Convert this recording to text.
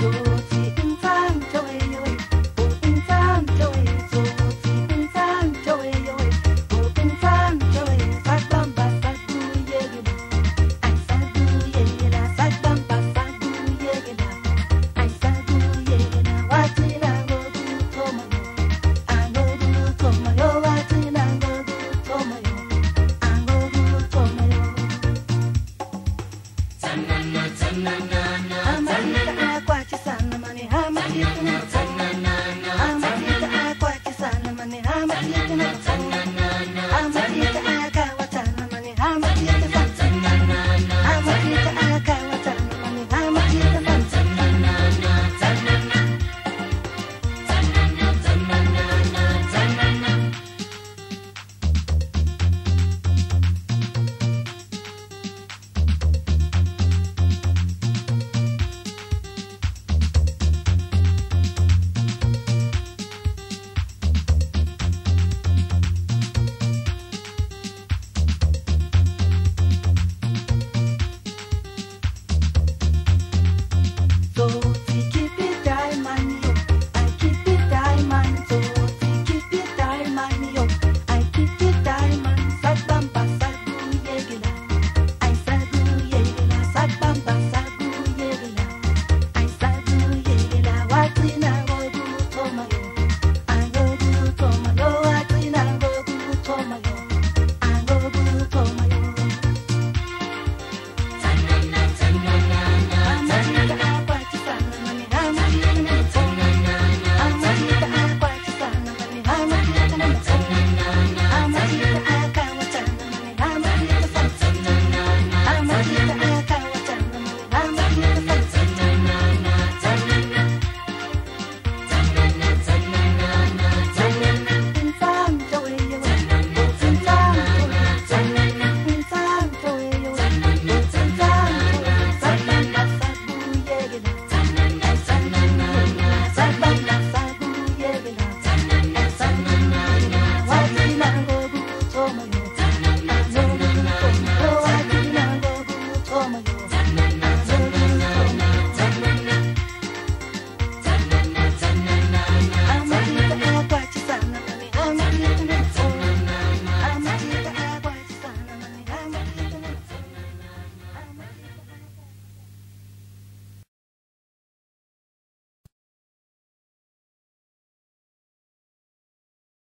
You.